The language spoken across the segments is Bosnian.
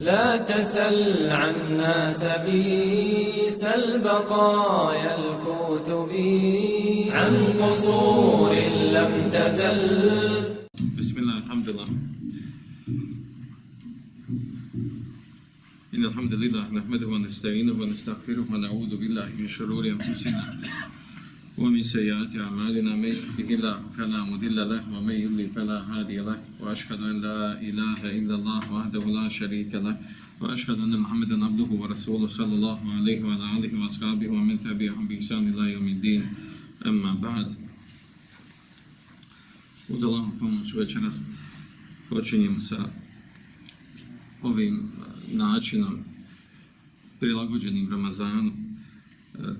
لا تسل عنا سبيس البقايا الكتب عن قصور لم تزل. بسم الله الحمد لله. إن الحمد لله نحمده ونستعينه ونستغفره ونعوذ بالله من شرور أنفسنا. ومن سيئات أعمالنا من يهده الله فلا مضل له ومن يضلل فلا هادي له وأشهد أن لا إله إلا الله وحده لا شريك له وأشهد أن محمدا عبده ورسوله صلى الله عليه وعلى آله وأصحابه ومن تبعهم بإحسان إلى يوم الدين. أما بعد uz Allahom pomoć večeras počinjemo sa ovim načinom prilagođenim Ramazanu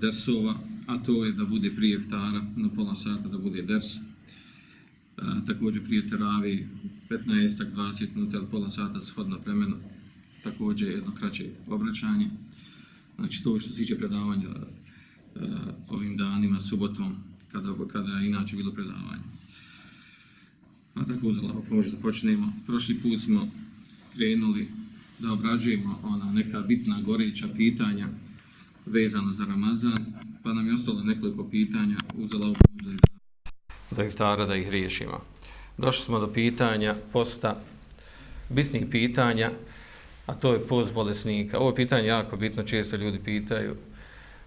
dersova a to je da bude prije ftara, na pola sata da bude ders. A, također prije teravi 15-20 minuta ili pola sata shodno vremenu, također jedno kraće obraćanje. Znači to što se tiče predavanja a, ovim danima, subotom, kada, kada je inače bilo predavanje. A tako uz Allaho pomoć da počnemo. Prošli put smo krenuli da obrađujemo ona neka bitna goreća pitanja vezana za Ramazan, pa nam je ostalo nekoliko pitanja uzela u pomoć da ih, da iftara da ih riješimo. Došli smo do pitanja posta, bitnih pitanja, a to je post bolesnika. Ovo pitanje jako bitno, često ljudi pitaju.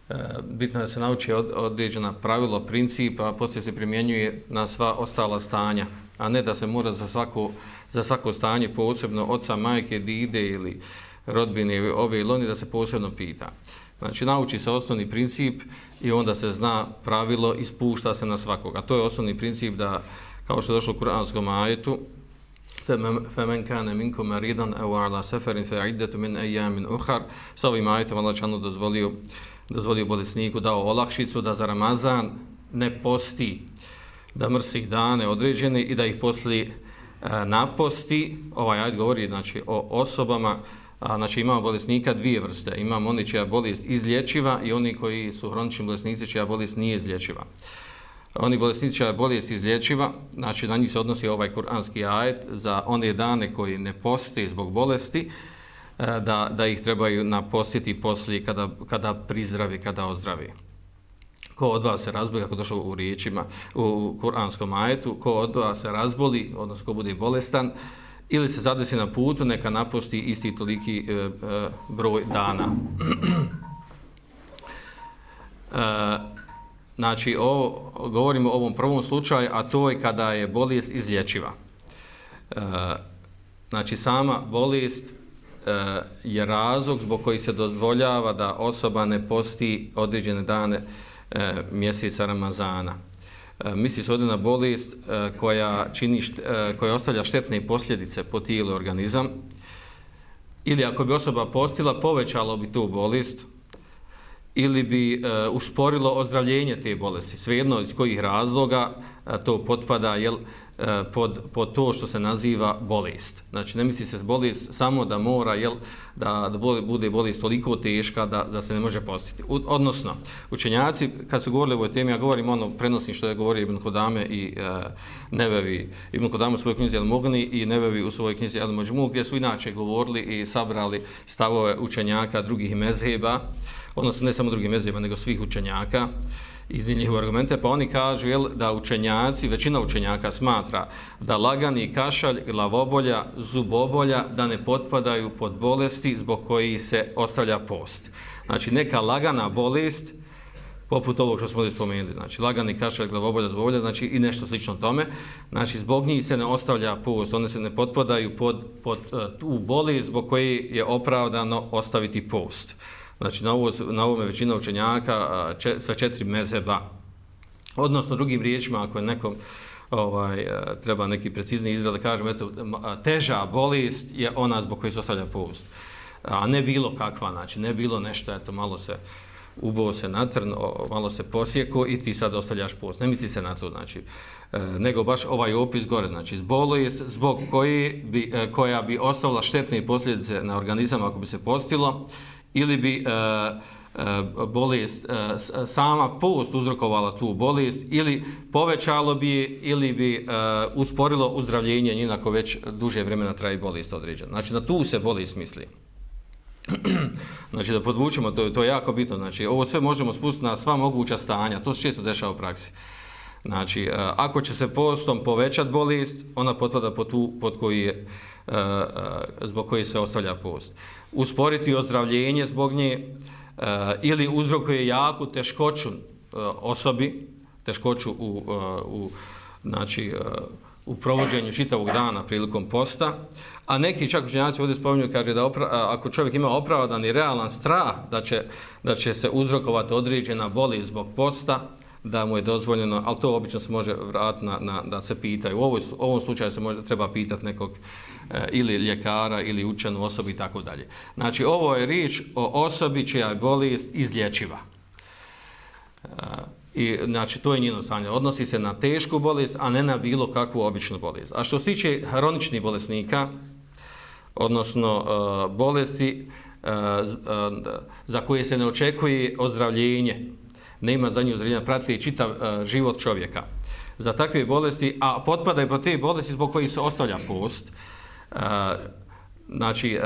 E, bitno da se nauči od, određena pravilo, principa, a poslije se primjenjuje na sva ostala stanja, a ne da se mora za svako, za svako stanje posebno oca, majke, dide ili rodbine ove ili oni da se posebno pita. Znači, nauči se osnovni princip i onda se zna pravilo i spušta se na svakoga. To je osnovni princip da, kao što je došlo u kuranskom ajetu, فَمَنْ كَانَ مِنْكُمْ مَرِيدًا أَوْ عَلَى سَفَرٍ فَعِدَّةُ مِنْ أَيَّامٍ أُخَرٍ Sa ovim ajetom Allah čanu dozvolio, dozvolio bolesniku dao olakšicu da za Ramazan ne posti, da mrsi dane određene i da ih poslije e, naposti. Ovaj ajet govori znači, o osobama A, znači imamo bolesnika dvije vrste. Imamo oni čija bolest izlječiva i oni koji su hronični bolesnici čija bolest nije izlječiva. Oni bolesnici čija bolest izlječiva, znači na njih se odnosi ovaj kuranski ajet za one dane koji ne posti zbog bolesti, e, da, da ih trebaju napostiti poslije kada, kada prizdravi, kada ozdravi. Ko od vas se razboli, kako došlo u riječima, u kuranskom ajetu, ko od vas se razboli, odnosno ko bude bolestan, ili se zadesi na putu, neka napusti isti toliki e, e, broj dana. e, znači, o, govorimo o ovom prvom slučaju, a to je kada je bolest izlječiva. E, znači, sama bolest e, je razlog zbog koji se dozvoljava da osoba ne posti određene dane e, mjeseca Ramazana. E, misli se ovdje na bolest e, koja, čini e, koja ostavlja štetne posljedice po tijelu organizam ili ako bi osoba postila, povećalo bi tu bolest ili bi usporilo ozdravljenje te bolesti. Svejedno iz kojih razloga to potpada, jel, Eh, pod, pod to što se naziva bolest. Znači, ne misli se bolest samo da mora, jel, da, da bude bolest toliko teška da, da se ne može postiti. U, odnosno, učenjaci, kad su govorili o ovoj temi, ja govorim ono prenosim što je govorio Ibn Kodame i e, Nevevi, Ibn Kodame u svojoj knjizi El Mogni i Nevevi u svojoj knjizi El Mođmu, gdje su inače govorili i sabrali stavove učenjaka drugih mezheba, odnosno ne samo drugih mezheba, nego svih učenjaka, iz njihove argumente, pa oni kažu jel, da učenjaci, većina učenjaka smatra da lagani kašalj, lavobolja, zubobolja, da ne potpadaju pod bolesti zbog koji se ostavlja post. Znači, neka lagana bolest, poput ovog što smo ovdje spomenuli, znači lagani kašalj, glavobolja, zubobolja, znači i nešto slično tome, znači zbog njih se ne ostavlja post, one se ne potpadaju pod, pod uh, tu bolest zbog koji je opravdano ostaviti post. Znači, na, ovo, na ovome većina učenjaka, če, sve četiri mezeba, odnosno drugim riječima, ako je nekom ovaj, e, treba neki precizni izraz da kažem, eto, teža bolest je ona zbog koje se ostavlja post. A ne bilo kakva, znači, ne bilo nešto, eto, malo se ubo se natrn, malo se posjeko i ti sad ostavljaš post. Ne misli se na to, znači, e, nego baš ovaj opis gore, znači, bolest zbog koji bi, e, koja bi ostavila štetne posljedice na organizam ako bi se postilo, ili bi e, e, bolest, e, sama post uzrokovala tu bolest, ili povećalo bi ili bi e, usporilo uzdravljenje njena ako već duže vremena traji bolest određena. Znači, na tu se bolest misli. znači, da podvučemo, to, to je jako bitno. Znači, ovo sve možemo spustiti na sva moguća stanja. To se često dešava u praksi. Znači, e, ako će se postom povećati bolest, ona potpada pod, tu, pod koji je, Eh, eh, zbog koje se ostavlja post. Usporiti ozdravljenje zbog nje eh, ili uzrokuje jaku teškoću osobi, teškoću u, u, znači, u provođenju čitavog dana prilikom posta, a neki čak učenjaci ovdje spominju, kaže da opra, ako čovjek ima opravdan i realan strah da će, da će se uzrokovati određena boli zbog posta, da mu je dozvoljeno, ali to obično se može vratiti na, na, da se pitaju. U ovoj, ovom slučaju se može, treba pitati nekog e, ili ljekara ili učenu osobi i tako dalje. Znači, ovo je riječ o osobi čija je bolest izlječiva. E, I, znači, to je njeno stanje. Odnosi se na tešku bolest, a ne na bilo kakvu običnu bolest. A što se tiče hroničnih bolesnika, odnosno e, bolesti e, za koje se ne očekuje ozdravljenje, nema za nju ozdravljenja, prati čitav e, život čovjeka. Za takve bolesti, a potpadaju po te bolesti zbog koji se ostavlja post, e, znači e,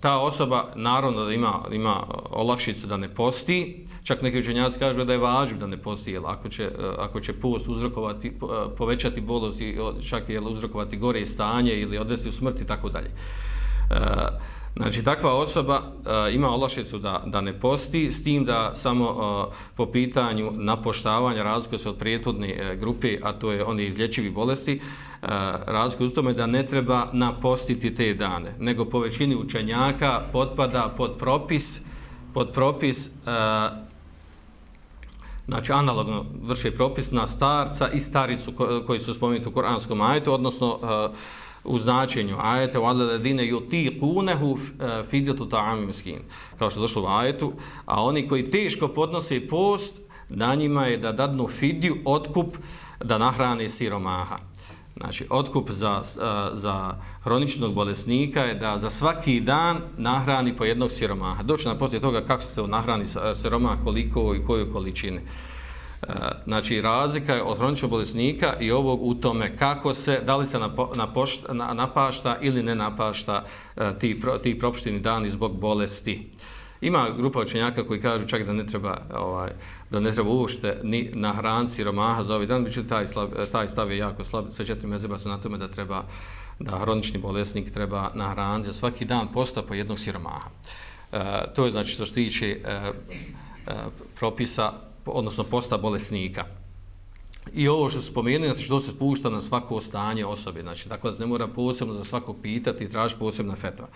ta osoba naravno da ima ima olakšicu da ne posti čak neki učenjaci kažu da je važno da ne posti jer ako će e, ako će post uzrokovati e, povećati bolest i čak je uzrokovati gore stanje ili odvesti u smrt i tako dalje Znači, takva osoba uh, ima olašicu da, da ne posti, s tim da samo uh, po pitanju napoštavanja razlike se od prijetodne uh, eh, grupe, a to je one izlječivi bolesti, uh, razlike u tome da ne treba napostiti te dane, nego po većini učenjaka potpada pod propis, pod propis uh, znači analogno vrše propis na starca i staricu koji su spomenuti u Koranskom ajetu, odnosno uh, u značenju ajete wala ladine yutiqunahu eh, fidyatu ta'am miskin. Kao što došlo u ajetu a oni koji teško podnose post na njima je da dadnu fidiju otkup da nahrane siromaha. Znači otkup za, eh, za hroničnog bolesnika je da za svaki dan nahrani po jednog siromaha. Doći na poslije toga kako se to nahrani eh, siromaha koliko i koju količine znači razlika je od hroničnog bolesnika i ovog u tome kako se, da li se napašta ili ne napašta e, ti, ti propušteni dani zbog bolesti. Ima grupa učenjaka koji kažu čak da ne treba ovaj da ne treba uopšte ni na hranci romaha za ovaj dan, međutim taj, slab, taj stav je jako slab. sa četiri mezeba su na tome da treba da hronični bolesnik treba na hranci za svaki dan posta po jednog siromaha. E, to je znači što se tiče e, e, propisa odnosno posta bolesnika. I ovo što su spomenuli, znači što se spušta na svako stanje osobe, znači tako da ne mora posebno za svakog pitati i traži posebna fetva.